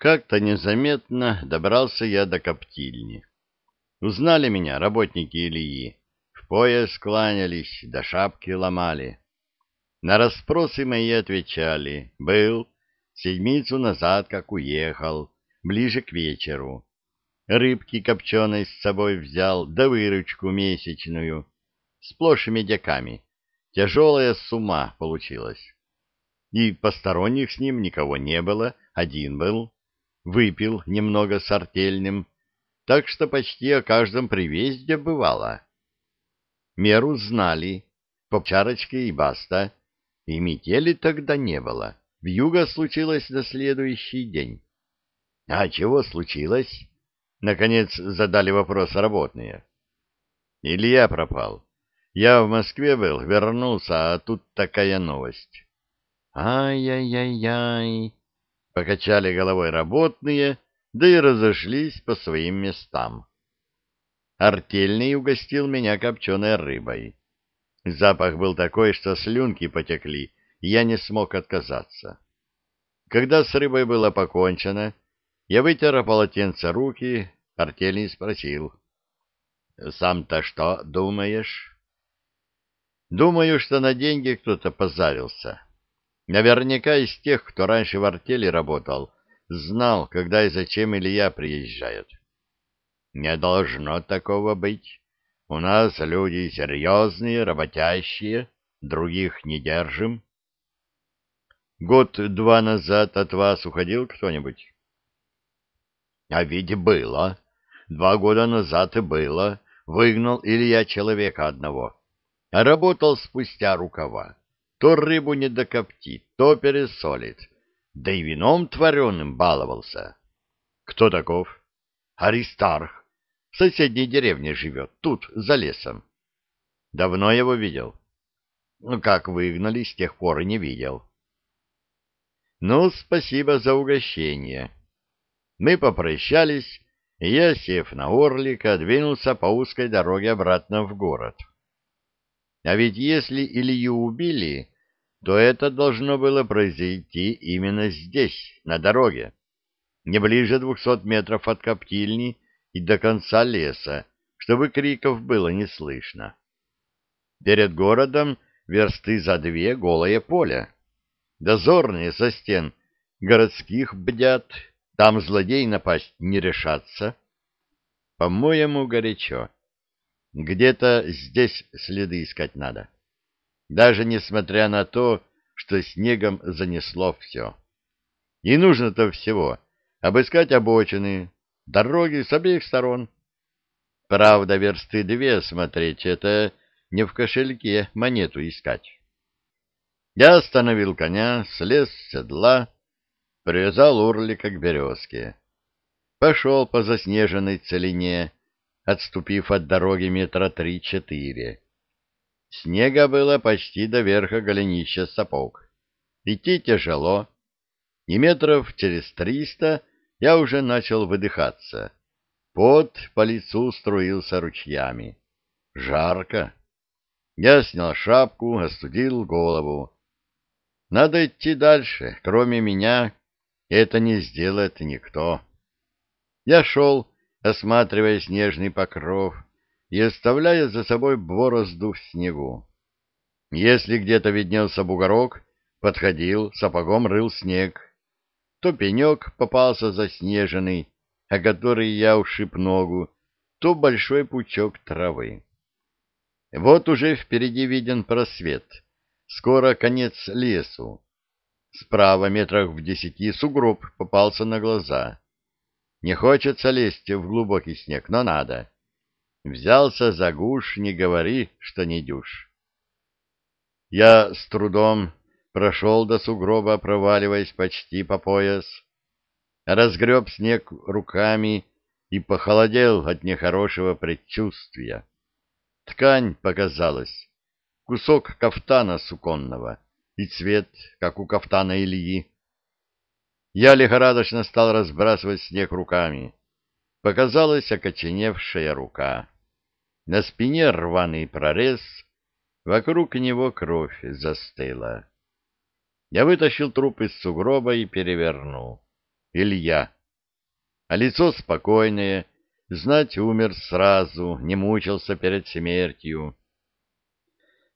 Как-то незаметно добрался я до коптильни. Узнали меня работники Ильи, в пояс кланялись, до шапки ломали. На расспросы мои отвечали, был, седмицу назад как уехал, ближе к вечеру. Рыбки копченой с собой взял, да выручку месячную, сплошь медяками. Тяжелая сумма получилась. И посторонних с ним никого не было, один был. Выпил немного с артельным, так что почти о каждом привезде бывало. Меру знали, по чарочке и баста, и метели тогда не было. Вьюга случилось на следующий день. А чего случилось? Наконец задали вопрос работные. Илья пропал. Я в Москве был, вернулся, а тут такая новость. Ай-яй-яй-яй, покачали головой работные, да и разошлись по своим местам. Артельный угостил меня копченой рыбой. Запах был такой, что слюнки потекли, и я не смог отказаться. Когда с рыбой было покончено, я вытер полотенце руки, артельный спросил. — Сам-то что думаешь? — Думаю, что на деньги кто-то позарился. Наверняка из тех, кто раньше в артели работал, знал, когда и зачем Илья приезжает. Не должно такого быть. У нас люди серьезные, работящие, других не держим. Год-два назад от вас уходил кто-нибудь? А ведь было. Два года назад и было. Выгнал Илья человека одного. Работал спустя рукава. То рыбу не докоптит, то пересолит да и вином твореным баловался. Кто таков? Аристарх. В соседней деревне живет, тут, за лесом. Давно его видел? Ну, как выгнали, с тех пор и не видел. Ну, спасибо за угощение. Мы попрощались, и я, сев на орлика, двинулся по узкой дороге обратно в город. А ведь если Илью убили, то это должно было произойти именно здесь, на дороге, не ближе двухсот метров от коптильни и до конца леса, чтобы криков было не слышно. Перед городом версты за две голое поле. Дозорные со стен городских бдят, там злодей напасть не решатся. По-моему, горячо. Где-то здесь следы искать надо даже несмотря на то, что снегом занесло все. И нужно-то всего — обыскать обочины, дороги с обеих сторон. Правда, версты две смотреть — это не в кошельке монету искать. Я остановил коня, слез с седла, привязал урлика к березке. Пошел по заснеженной целине, отступив от дороги метра три-четыре. Снега было почти до верха голенища сапог. Идти тяжело, и метров через триста я уже начал выдыхаться. Пот по лицу струился ручьями. Жарко. Я снял шапку, остудил голову. Надо идти дальше. Кроме меня это не сделает никто. Я шел, осматривая снежный покров, и оставляя за собой борозду в снегу. Если где-то виднелся бугорок, подходил, сапогом рыл снег. То пенек попался заснеженный, о который я ушиб ногу, то большой пучок травы. Вот уже впереди виден просвет, скоро конец лесу. Справа метрах в десяти сугроб попался на глаза. Не хочется лезть в глубокий снег, но надо. Взялся за гуш, не говори, что не дюш. Я с трудом прошел до сугроба, проваливаясь почти по пояс, разгреб снег руками и похолодел от нехорошего предчувствия. Ткань показалась, кусок кафтана суконного, и цвет, как у кафтана Ильи. Я лихорадочно стал разбрасывать снег руками. Показалась окоченевшая рука. На спине рваный прорез, вокруг него кровь застыла. Я вытащил труп из сугроба и перевернул. Илья. А лицо спокойное, знать умер сразу, не мучился перед смертью.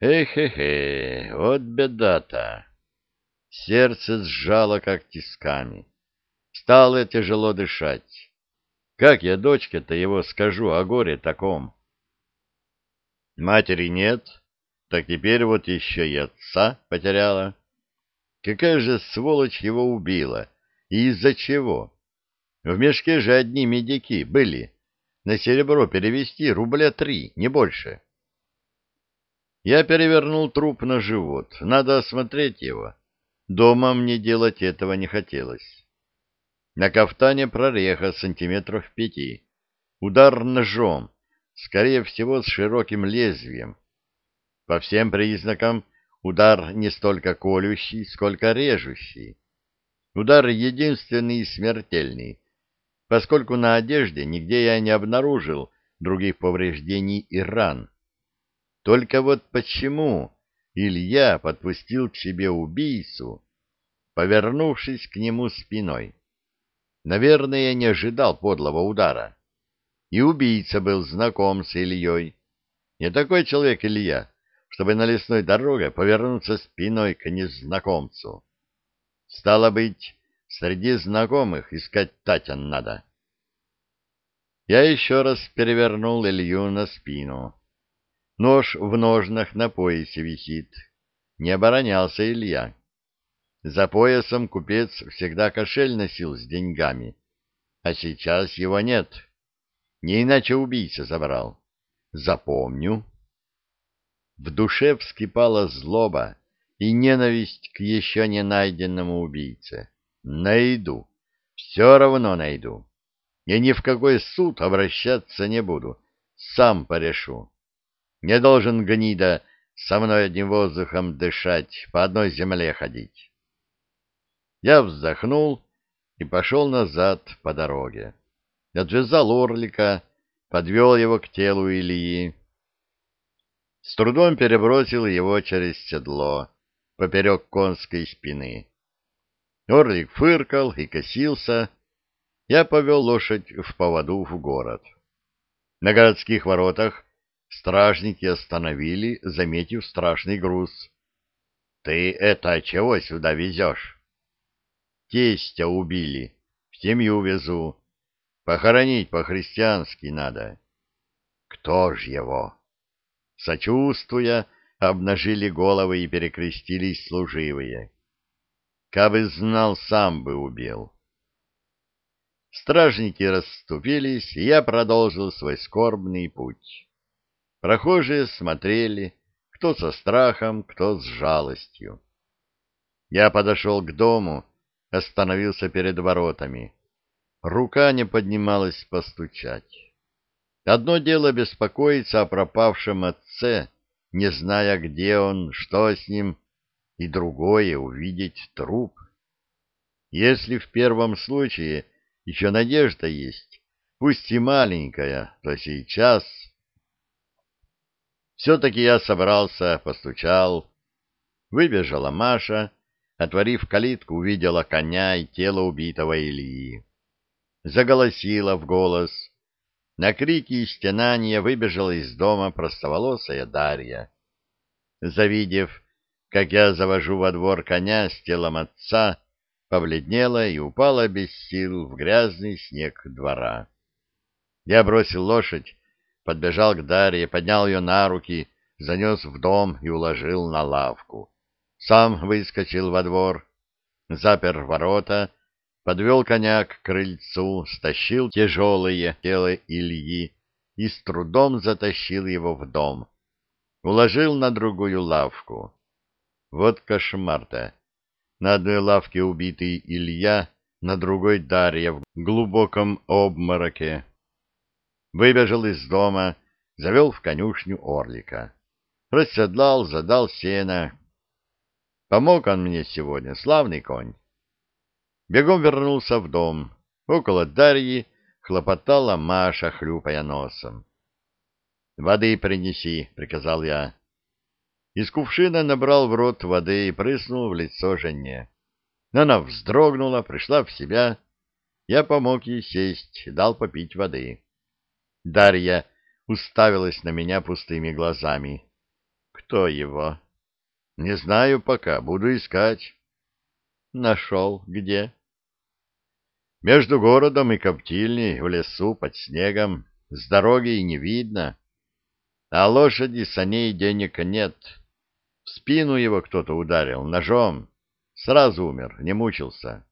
Эх-эх-эх, вот беда-то. Сердце сжало, как тисками. Стало тяжело дышать. Как я дочке-то его скажу о горе таком? Матери нет, так теперь вот еще и отца потеряла. Какая же сволочь его убила? И из-за чего? В мешке же одни медики были. На серебро перевести рубля три, не больше. Я перевернул труп на живот. Надо осмотреть его. Дома мне делать этого не хотелось. На кафтане прореха сантиметров пяти. Удар ножом, скорее всего, с широким лезвием. По всем признакам удар не столько колющий, сколько режущий. Удар единственный и смертельный, поскольку на одежде нигде я не обнаружил других повреждений и ран. Только вот почему Илья подпустил к себе убийцу, повернувшись к нему спиной? Наверное, не ожидал подлого удара. И убийца был знаком с Ильей. Не такой человек Илья, чтобы на лесной дороге повернуться спиной к незнакомцу. Стало быть, среди знакомых искать Татян надо. Я еще раз перевернул Илью на спину. Нож в ножнах на поясе висит. Не оборонялся Илья. За поясом купец всегда кошель носил с деньгами, а сейчас его нет. Не иначе убийца забрал. Запомню. В душе вскипала злоба и ненависть к еще не найденному убийце. Найду. Все равно найду. Я ни в какой суд обращаться не буду. Сам порешу. Не должен гнида со мной одним воздухом дышать, по одной земле ходить. Я вздохнул и пошел назад по дороге. Отвязал орлика, подвел его к телу Ильи. С трудом перебросил его через седло, поперек конской спины. Орлик фыркал и косился. Я повел лошадь в поводу в город. На городских воротах стражники остановили, заметив страшный груз. — Ты это чего сюда везешь? Тестя убили, в семью везу. Похоронить по-христиански надо. Кто ж его? Сочувствуя, обнажили головы и перекрестились служивые. Кабы знал, сам бы убил. Стражники расступились, и я продолжил свой скорбный путь. Прохожие смотрели, кто со страхом, кто с жалостью. Я подошел к дому, остановился перед воротами. Рука не поднималась постучать. Одно дело беспокоиться о пропавшем отце, не зная, где он, что с ним, и другое — увидеть труп. Если в первом случае еще надежда есть, пусть и маленькая, то сейчас... Все-таки я собрался, постучал. Выбежала Маша Отворив калитку, увидела коня и тело убитого Ильи. Заголосила в голос. На крики и стенания выбежала из дома простоволосая Дарья. Завидев, как я завожу во двор коня с телом отца, побледнела и упала без сил в грязный снег двора. Я бросил лошадь, подбежал к Дарье, поднял ее на руки, занес в дом и уложил на лавку сам выскочил во двор, запер ворота, подвел коня к крыльцу, стащил тяжелое тело Ильи и с трудом затащил его в дом. Уложил на другую лавку. Вот кошмар-то. На одной лавке убитый Илья, на другой Дарья в глубоком обмороке. Выбежал из дома, завел в конюшню орлика. Расседлал, задал сено, Помог он мне сегодня, славный конь. Бегом вернулся в дом. Около Дарьи хлопотала Маша, хлюпая носом. «Воды принеси», — приказал я. Из кувшина набрал в рот воды и прыснул в лицо жене. Она вздрогнула, пришла в себя, Я помог ей сесть, дал попить воды. Дарья уставилась на меня пустыми глазами. Кто его? Не знаю пока, буду искать. Нашел где? Между городом и коптильней, в лесу, под снегом, с дороги и не видно. А лошади, саней денег нет. В спину его кто-то ударил ножом. Сразу умер, не мучился.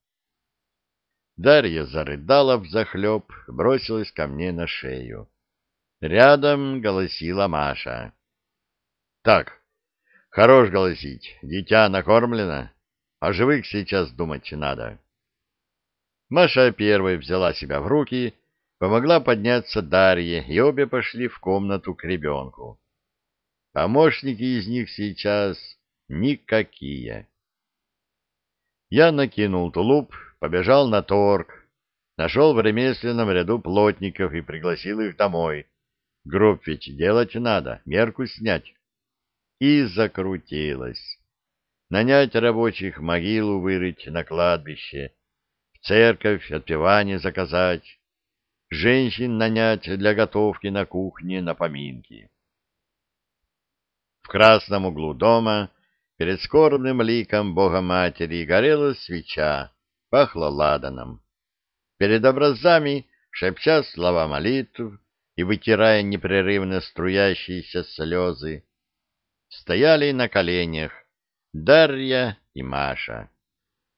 Дарья зарыдала взахлеб, бросилась ко мне на шею. Рядом голосила Маша. — Так, хорош голосить, дитя накормлено, о живых сейчас думать надо. Маша первой взяла себя в руки, помогла подняться Дарье, и обе пошли в комнату к ребенку. Помощники из них сейчас никакие. Я накинул тулуп, побежал на торг, нашел в ремесленном ряду плотников и пригласил их домой. Гроб ведь делать надо, мерку снять. И закрутилось. Нанять рабочих, могилу вырыть на кладбище, в церковь отпевание заказать, женщин нанять для готовки на кухне на поминки. В красном углу дома перед скорбным ликом Бога-Матери горела свеча, пахло ладаном. Перед образами, шепча слова молитв, и, вытирая непрерывно струящиеся слезы, стояли на коленях Дарья и Маша.